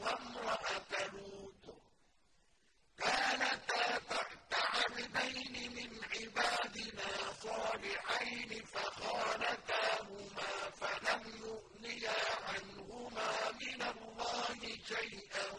وامرأة لوط كانتا تحت عبدين من عبادنا صالحين فخانتاهما فلم يغنيا عنهما من الله شيئا